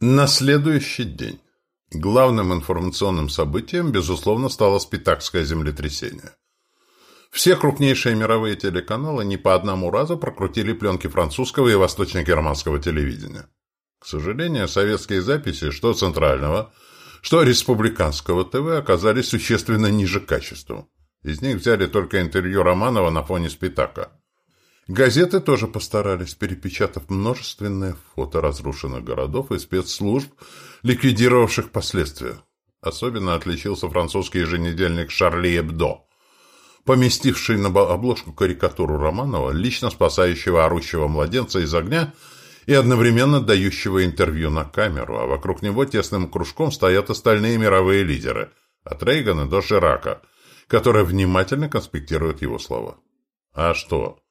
На следующий день главным информационным событием, безусловно, стало Спитакское землетрясение. Все крупнейшие мировые телеканалы не по одному разу прокрутили пленки французского и восточно-германского телевидения. К сожалению, советские записи, что центрального, что республиканского ТВ, оказались существенно ниже качеством. Из них взяли только интервью Романова на фоне Спитака. Газеты тоже постарались, перепечатав множественные фото разрушенных городов и спецслужб, ликвидировавших последствия. Особенно отличился французский еженедельник «Шарли Эбдо», поместивший на обложку карикатуру Романова, лично спасающего орущего младенца из огня и одновременно дающего интервью на камеру, а вокруг него тесным кружком стоят остальные мировые лидеры, от Рейгана до Ширака, которые внимательно конспектируют его слова. А что?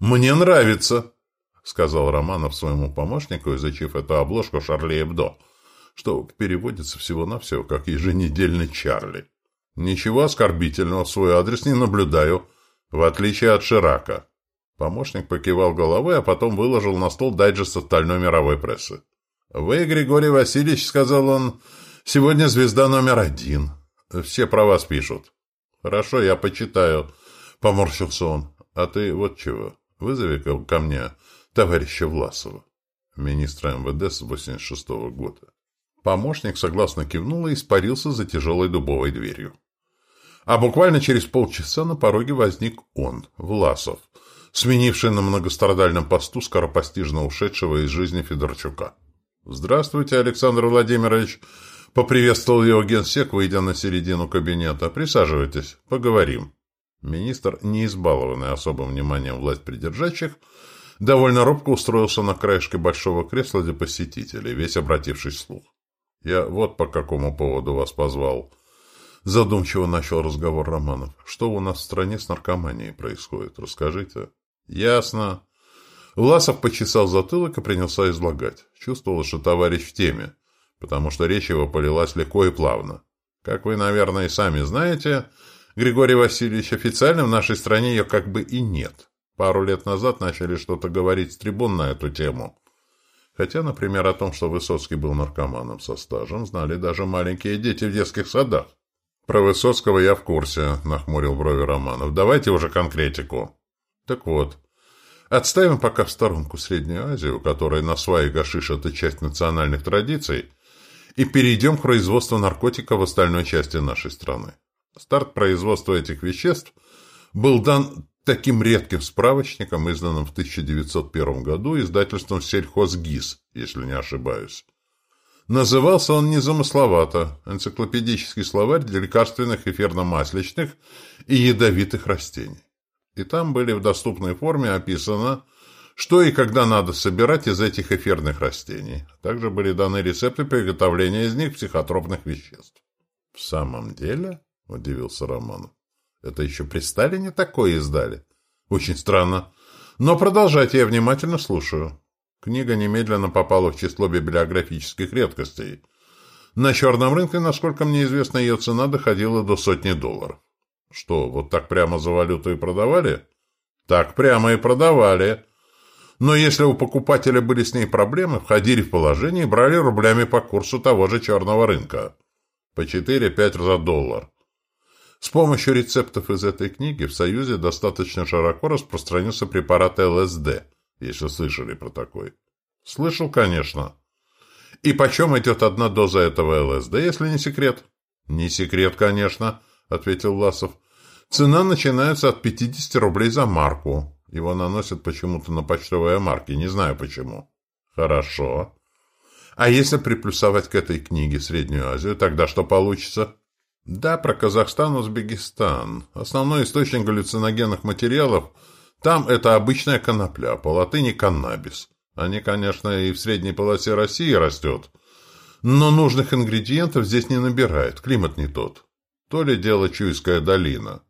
«Мне нравится», — сказал Романов своему помощнику, изучив эту обложку Шарли Эбдо, что переводится всего-навсего как «еженедельный Чарли». «Ничего оскорбительного в свой адрес не наблюдаю, в отличие от Ширака». Помощник покивал головой, а потом выложил на стол дайджест остальной мировой прессы. «Вы, Григорий Васильевич, — сказал он, — сегодня звезда номер один. Все про вас пишут». «Хорошо, я почитаю», — поморщился он. «А ты вот чего?» Вызови ко мне товарища Власова, министра МВД с 86 -го года. Помощник согласно кивнул и испарился за тяжелой дубовой дверью. А буквально через полчаса на пороге возник он, Власов, сменивший на многострадальном посту скоропостижно ушедшего из жизни Федорчука. «Здравствуйте, Александр Владимирович!» — поприветствовал его генсек, выйдя на середину кабинета. «Присаживайтесь, поговорим». Министр, не избалованный особым вниманием власть придержащих, довольно робко устроился на краешке большого кресла для посетителей, весь обратившись вслух. «Я вот по какому поводу вас позвал». Задумчиво начал разговор Романов. «Что у нас в стране с наркоманией происходит? Расскажите». «Ясно». Власов почесал затылок и принялся излагать. Чувствовал, что товарищ в теме, потому что речь его полилась легко и плавно. Как вы, наверное, и сами знаете, Григорий Васильевич, официально в нашей стране ее как бы и нет. Пару лет назад начали что-то говорить с трибун на эту тему. Хотя, например, о том, что Высоцкий был наркоманом со стажем, знали даже маленькие дети в детских садах. «Про Высоцкого я в курсе», — нахмурил брови Романов. «Давайте уже конкретику». «Так вот, отставим пока в сторонку Среднюю Азию, у которой на свае гашиш — это часть национальных традиций, и перейдем к производству наркотиков в остальной части нашей страны. Старт производства этих веществ был дан таким редким справочником, изданным в 1901 году издательством «Сельхозгиз», если не ошибаюсь. Назывался он незамысловато «Энциклопедический словарь для лекарственных эфирно-масличных и ядовитых растений». И там были в доступной форме описано, что и когда надо собирать из этих эфирных растений. Также были даны рецепты приготовления из них психотропных веществ. В самом деле... — удивился Романов. «Это еще при Сталине такое издали? Очень странно. Но продолжайте, я внимательно слушаю». Книга немедленно попала в число библиографических редкостей. На черном рынке, насколько мне известно, ее цена доходила до сотни долларов. Что, вот так прямо за валюту и продавали? Так прямо и продавали. Но если у покупателя были с ней проблемы, входили в положение и брали рублями по курсу того же черного рынка. По 4-5 за доллар. С помощью рецептов из этой книги в Союзе достаточно широко распространился препарат ЛСД, если слышали про такой. Слышал, конечно. И почем идет одна доза этого ЛСД, если не секрет? Не секрет, конечно, ответил Власов. Цена начинается от 50 рублей за марку. Его наносят почему-то на почтовые марки, не знаю почему. Хорошо. А если приплюсовать к этой книге Среднюю Азию, тогда что получится? Да, про Казахстан, Узбекистан. Основной источник галлюциногенных материалов там это обычная конопля, по латыни каннабис. Они, конечно, и в средней полосе России растет, но нужных ингредиентов здесь не набирает, климат не тот. То ли дело Чуйская долина.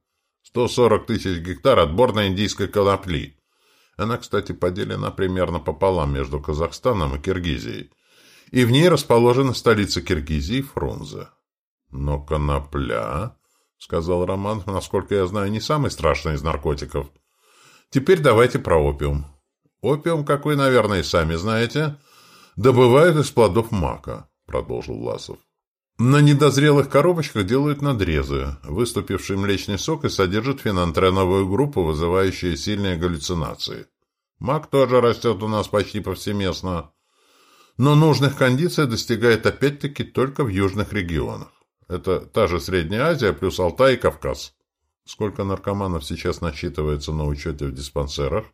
140 тысяч гектар отборной индийской конопли. Она, кстати, поделена примерно пополам между Казахстаном и Киргизией. И в ней расположена столица Киргизии Фрунзе. «Но конопля...» — сказал Роман, — насколько я знаю, не самый страшный из наркотиков. «Теперь давайте про опиум. Опиум, как вы, наверное, и сами знаете, добывают из плодов мака, продолжил Ласов. На недозрелых коробочках делают надрезы. Выступивший млечный сок и содержит фенантреновую группу, вызывающую сильные галлюцинации. Мак тоже растет у нас почти повсеместно. Но нужных кондиций достигает опять-таки только в южных регионах. Это та же Средняя Азия плюс Алтай и Кавказ. Сколько наркоманов сейчас насчитывается на учете в диспансерах?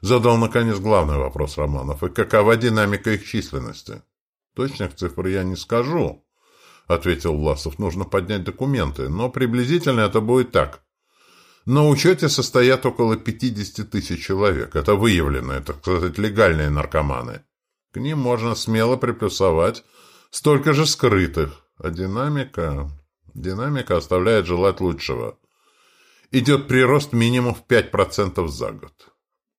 Задал, наконец, главный вопрос Романов. И какова динамика их численности? Точных цифр я не скажу. — ответил Власов. — Нужно поднять документы, но приблизительно это будет так. На учете состоят около 50 тысяч человек. Это выявленные, так сказать, легальные наркоманы. К ним можно смело приплюсовать столько же скрытых. А динамика... Динамика оставляет желать лучшего. Идет прирост минимум в 5% за год.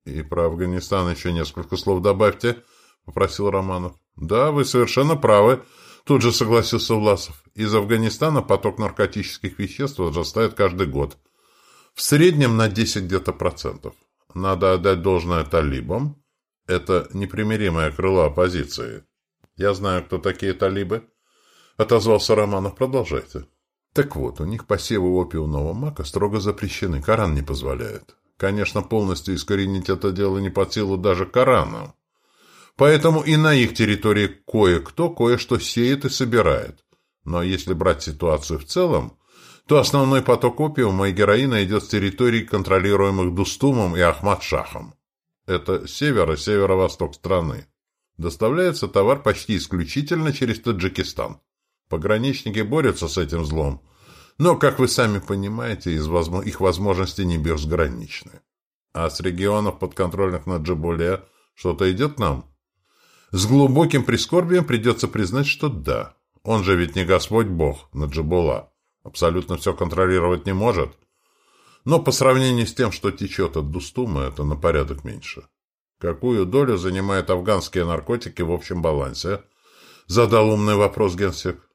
И про Афганистан еще несколько слов добавьте, — попросил Романов. — Да, вы совершенно правы, — Тут же согласился Власов. Из Афганистана поток наркотических веществ возрастает каждый год. В среднем на 10 где-то процентов. Надо отдать должное талибам. Это непримиримое крыло оппозиции. Я знаю, кто такие талибы. Отозвался Романов. Продолжайте. Так вот, у них посевы опиумного мака строго запрещены. Коран не позволяет. Конечно, полностью искоренить это дело не под силу даже Корану. Поэтому и на их территории кое-кто кое-что сеет и собирает. Но если брать ситуацию в целом, то основной поток опиума и героина идет с территорий, контролируемых Дустумом и Ахмад-Шахом. Это север и северо-восток страны. Доставляется товар почти исключительно через Таджикистан. Пограничники борются с этим злом, но, как вы сами понимаете, их возможности не безграничны. А с регионов, подконтрольных на Джабуле, что-то идет нам? С глубоким прискорбием придется признать, что да. Он же ведь не Господь Бог, Наджибула. Абсолютно все контролировать не может. Но по сравнению с тем, что течет от Дустума, это на порядок меньше. Какую долю занимают афганские наркотики в общем балансе? Задал умный вопрос генсек.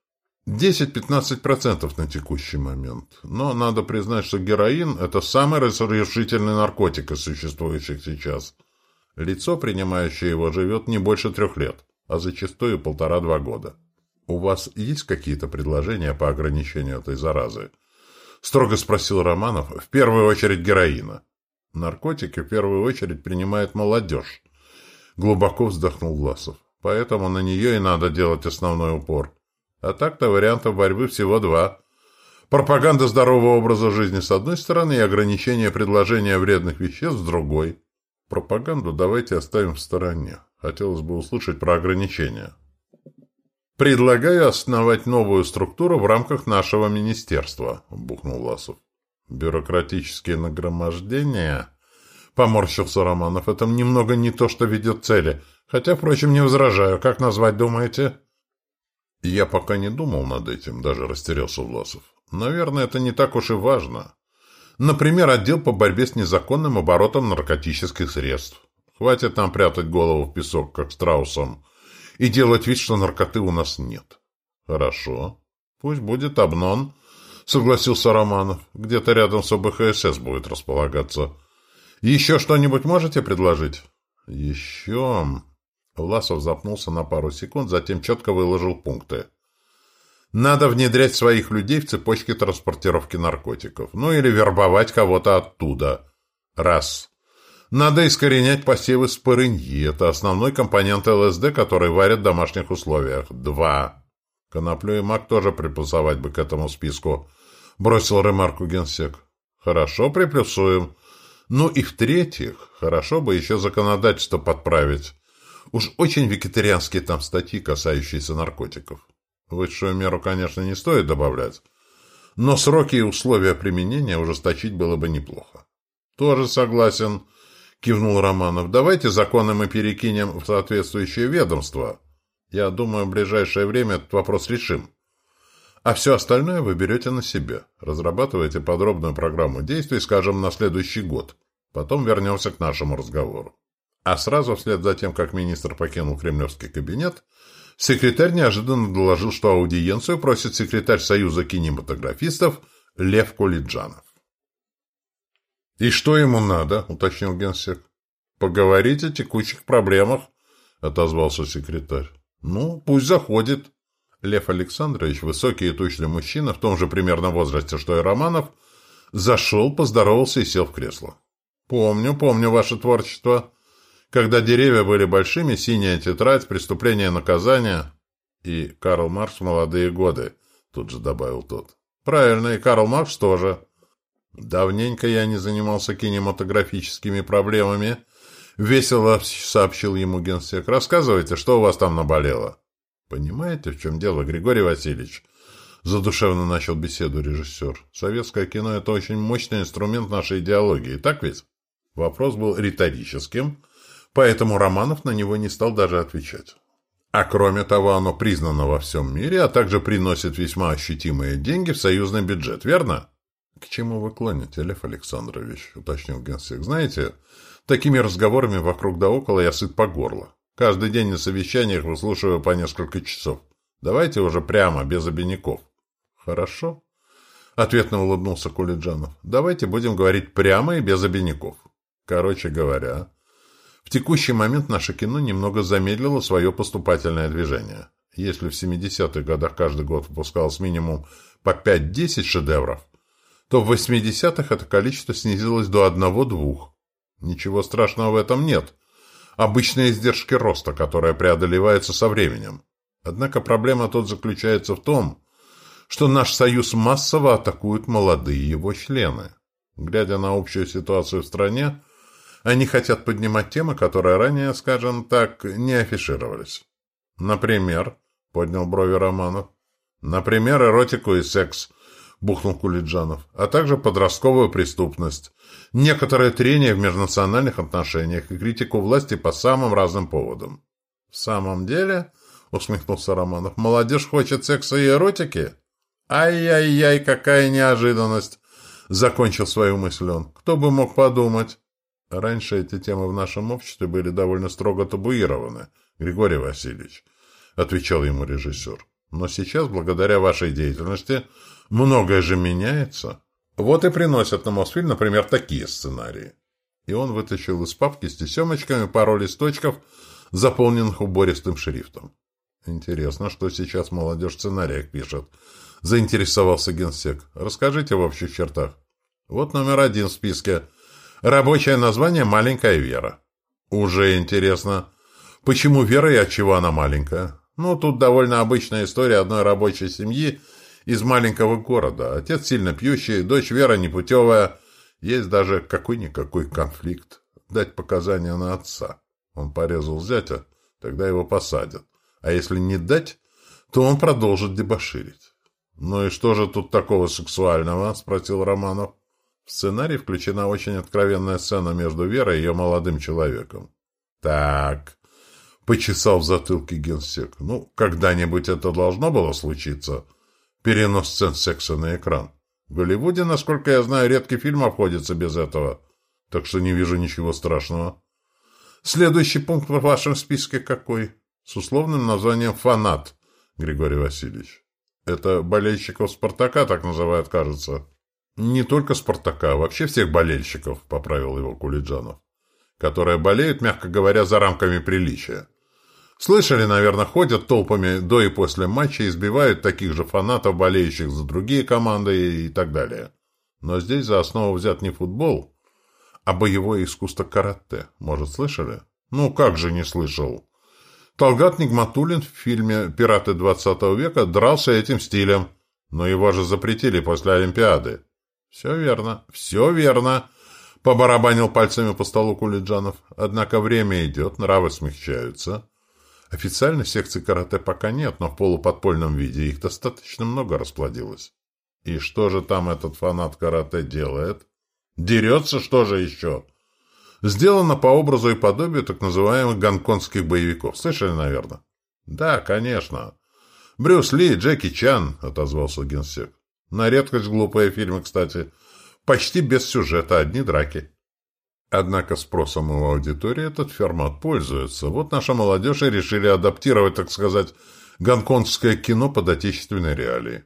10-15% на текущий момент. Но надо признать, что героин – это самый разрешительный наркотик из существующих сейчас. Лицо, принимающее его, живет не больше трех лет, а зачастую полтора-два года. «У вас есть какие-то предложения по ограничению этой заразы?» Строго спросил Романов. «В первую очередь героина». «Наркотики в первую очередь принимает молодежь», — глубоко вздохнул Власов. «Поэтому на нее и надо делать основной упор. А так-то вариантов борьбы всего два. Пропаганда здорового образа жизни с одной стороны и ограничение предложения вредных веществ с другой». Пропаганду давайте оставим в стороне. Хотелось бы услышать про ограничения. «Предлагаю основать новую структуру в рамках нашего министерства», — бухнул Ласов. «Бюрократические нагромождения?» — поморщился Романов. «Это немного не то, что ведет цели. Хотя, впрочем, не возражаю. Как назвать, думаете?» «Я пока не думал над этим», — даже растерялся Власов. «Наверное, это не так уж и важно. Например, отдел по борьбе с незаконным оборотом наркотических средств. Хватит нам прятать голову в песок, как страусом, и делать вид, что наркоты у нас нет. Хорошо. Пусть будет Обнон, согласился Романов. Где-то рядом с ОБХСС будет располагаться. Еще что-нибудь можете предложить? Еще... Власов запнулся на пару секунд, затем четко выложил пункты. Надо внедрять своих людей в цепочки транспортировки наркотиков. Ну или вербовать кого-то оттуда. Раз. Надо искоренять посевы спорыньи. Это основной компонент ЛСД, который варят в домашних условиях. Два. Коноплю и мак тоже приплюсовать бы к этому списку. Бросил ремарку генсек. Хорошо, приплюсуем. Ну и в-третьих, хорошо бы еще законодательство подправить. Уж очень вегетарианские там статьи, касающиеся наркотиков. Высшую меру, конечно, не стоит добавлять, но сроки и условия применения ужесточить было бы неплохо. «Тоже согласен», — кивнул Романов. «Давайте законы мы перекинем в соответствующее ведомство. Я думаю, в ближайшее время этот вопрос решим. А все остальное вы берете на себя. Разрабатывайте подробную программу действий, скажем, на следующий год. Потом вернемся к нашему разговору». А сразу вслед за тем, как министр покинул кремлевский кабинет, секретарь неожиданно доложил, что аудиенцию просит секретарь Союза кинематографистов Лев Кулиджанов. «И что ему надо?» — уточнил генсек. «Поговорить о текущих проблемах», — отозвался секретарь. Ну, пусть заходит. Лев Александрович, высокий и тучный мужчина, в том же примерно возрасте, что и Романов, зашел, поздоровался и сел в кресло. «Помню, помню ваше творчество. Когда деревья были большими, синяя тетрадь, преступление наказание...» «И Карл Маркс молодые годы», — тут же добавил тот. «Правильно, и Карл Маркс тоже». «Давненько я не занимался кинематографическими проблемами», — весело сообщил ему генсек. «Рассказывайте, что у вас там наболело?» «Понимаете, в чем дело, Григорий Васильевич?» Задушевно начал беседу режиссер. «Советское кино — это очень мощный инструмент нашей идеологии, так ведь?» Вопрос был риторическим, поэтому Романов на него не стал даже отвечать. А кроме того, оно признано во всем мире, а также приносит весьма ощутимые деньги в союзный бюджет, верно? — К чему вы клоните, Лев Александрович? — уточнил генсек. — Знаете, такими разговорами вокруг да около я сыт по горло. Каждый день на совещаниях выслушиваю по несколько часов. Давайте уже прямо, без обиняков. — Хорошо. — ответно улыбнулся Кулиджанов. — Давайте будем говорить прямо и без обиняков. Короче говоря, в текущий момент наше кино немного замедлило свое поступательное движение. Если в 70-х годах каждый год выпускалось минимум по 5-10 шедевров, то в 80-х это количество снизилось до одного-двух. Ничего страшного в этом нет. Обычные издержки роста, которые преодолеваются со временем. Однако проблема тут заключается в том, что наш союз массово атакуют молодые его члены. Глядя на общую ситуацию в стране, они хотят поднимать темы, которые ранее, скажем так, не афишировались. Например, поднял брови Романов. Например, эротику и секс, бухнул Кулиджанов, а также подростковую преступность, некоторое трение в межнациональных отношениях и критику власти по самым разным поводам. В самом деле, усмехнулся Романов, молодежь хочет секса и эротики? Ай-яй-яй, какая неожиданность! Закончил свою мысль он. Кто бы мог подумать? Раньше эти темы в нашем обществе были довольно строго табуированы, Григорий Васильевич, отвечал ему режиссер. Но сейчас, благодаря вашей деятельности, многое же меняется. Вот и приносят на Мосфильм, например, такие сценарии. И он вытащил из папки с тесемочками пару листочков, заполненных убористым шрифтом. Интересно, что сейчас молодежь в сценариях пишет. Заинтересовался генсек. Расскажите в общих чертах. Вот номер один в списке – Рабочее название «Маленькая Вера». Уже интересно. Почему Вера и от чего она маленькая? Ну, тут довольно обычная история одной рабочей семьи из маленького города. Отец сильно пьющий, дочь Вера непутевая. Есть даже какой-никакой конфликт. Дать показания на отца. Он порезал зятя, тогда его посадят. А если не дать, то он продолжит дебоширить. «Ну и что же тут такого сексуального?» – спросил Романов. В сценарий включена очень откровенная сцена между Верой и ее молодым человеком. «Так», — почесал в затылке генсек, — «ну, когда-нибудь это должно было случиться?» Перенос сцен секса на экран. В Голливуде, насколько я знаю, редкий фильм обходится без этого, так что не вижу ничего страшного. Следующий пункт в вашем списке какой? С условным названием «Фанат», Григорий Васильевич. Это болельщиков «Спартака» так называют, кажется. «Не только «Спартака», а вообще всех болельщиков», — поправил его Кулиджанов, «которые болеют, мягко говоря, за рамками приличия. Слышали, наверное, ходят толпами до и после матча, избивают таких же фанатов, болеющих за другие команды и так далее. Но здесь за основу взят не футбол, а боевое искусство карате. Может, слышали? Ну, как же не слышал? Талгат Нигматуллин в фильме «Пираты 20 века» дрался этим стилем, но его же запретили после Олимпиады. «Все верно, все верно», — побарабанил пальцами по столу Кулиджанов. «Однако время идет, нравы смягчаются. Официально секций карате пока нет, но в полуподпольном виде их достаточно много расплодилось. И что же там этот фанат карате делает? Дерется, что же еще?» Сделано по образу и подобию так называемых гонконгских боевиков. Слышали, наверное? Да, конечно. Брюс Ли, Джеки Чан, отозвался генсек. На редкость глупые фильмы, кстати. Почти без сюжета, одни драки. Однако спросом у аудитории этот формат пользуется. Вот наша молодежь и решили адаптировать, так сказать, гонконгское кино под отечественные реалии.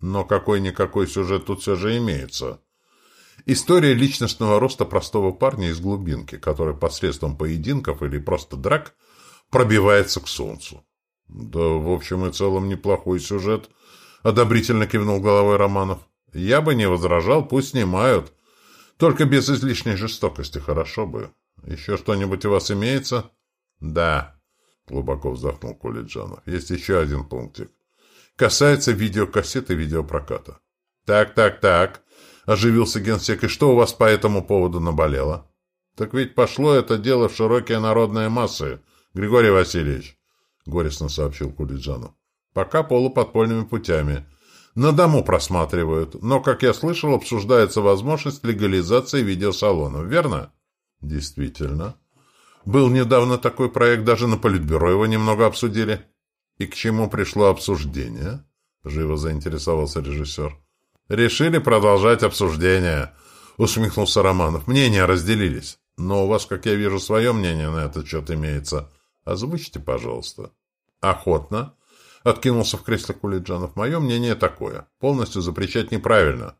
Но какой-никакой сюжет тут все же имеется. История личностного роста простого парня из глубинки, который посредством поединков или просто драк пробивается к солнцу. Да, в общем и целом, неплохой сюжет, одобрительно кивнул головой Романов. Я бы не возражал, пусть снимают. Только без излишней жестокости, хорошо бы. Еще что-нибудь у вас имеется? Да, глубоко вздохнул Кулиджанов. Есть еще один пунктик. Касается видеокассет и видеопроката. Так, так, так, оживился генсек. И что у вас по этому поводу наболело? Так ведь пошло это дело в широкие народные массы, Григорий Васильевич, горестно сообщил Кулиджанов. Пока полуподпольными путями. На дому просматривают, но, как я слышал, обсуждается возможность легализации видеосалонов, верно? Действительно. Был недавно такой проект, даже на Политбюро его немного обсудили. И к чему пришло обсуждение? Живо заинтересовался режиссер. Решили продолжать обсуждение, усмехнулся Романов. Мнения разделились. Но у вас, как я вижу, свое мнение на этот счет имеется. Озвучьте, пожалуйста. Охотно. Откинулся в кресле Кулиджанов. Мое мнение такое. Полностью запрещать неправильно.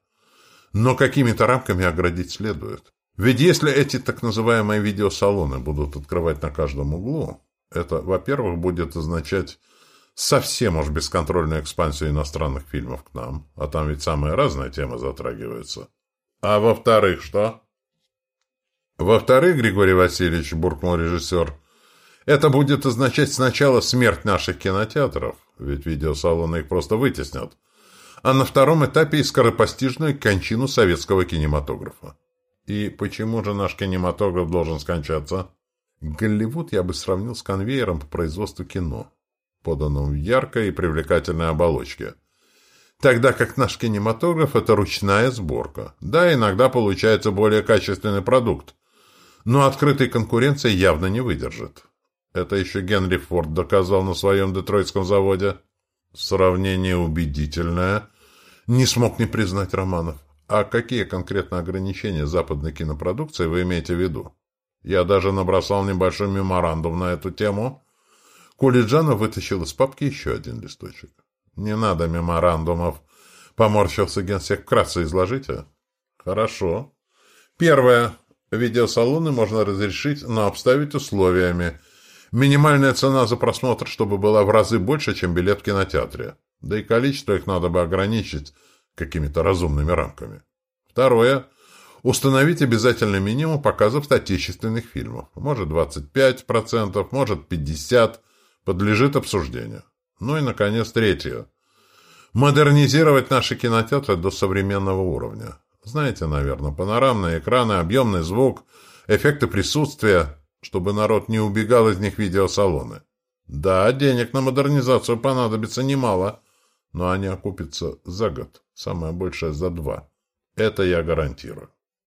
Но какими-то рамками оградить следует. Ведь если эти так называемые видеосалоны будут открывать на каждом углу, это, во-первых, будет означать совсем уж бесконтрольную экспансию иностранных фильмов к нам, а там ведь самые разные темы затрагиваются. А во-вторых, что? Во-вторых, Григорий Васильевич, буркнул режиссер, это будет означать сначала смерть наших кинотеатров, ведь видеосалоны их просто вытеснят, а на втором этапе и скоропостижную кончину советского кинематографа. И почему же наш кинематограф должен скончаться? Голливуд я бы сравнил с конвейером по производству кино, поданным в яркой и привлекательной оболочке. Тогда как наш кинематограф – это ручная сборка. Да, иногда получается более качественный продукт, но открытой конкуренции явно не выдержит. Это еще Генри Форд доказал на своем детройтском заводе. Сравнение убедительное. Не смог не признать Романов. А какие конкретно ограничения западной кинопродукции вы имеете в виду? Я даже набросал небольшой меморандум на эту тему. Кулиджанов вытащил из папки еще один листочек. «Не надо меморандумов», — поморщился генсек. «Вкратце изложите». «Хорошо. Первое. Видеосалоны можно разрешить, но обставить условиями, Минимальная цена за просмотр, чтобы была в разы больше, чем билет в кинотеатре. Да и количество их надо бы ограничить какими-то разумными рамками. Второе. Установить обязательный минимум показов отечественных фильмов. Может 25%, может 50%. Подлежит обсуждению. Ну и, наконец, третье. Модернизировать наши кинотеатры до современного уровня. Знаете, наверное, панорамные экраны, объемный звук, эффекты присутствия чтобы народ не убегал из них видеосалоны. Да, денег на модернизацию понадобится немало, но они окупятся за год, самое большее за два. Это я гарантирую.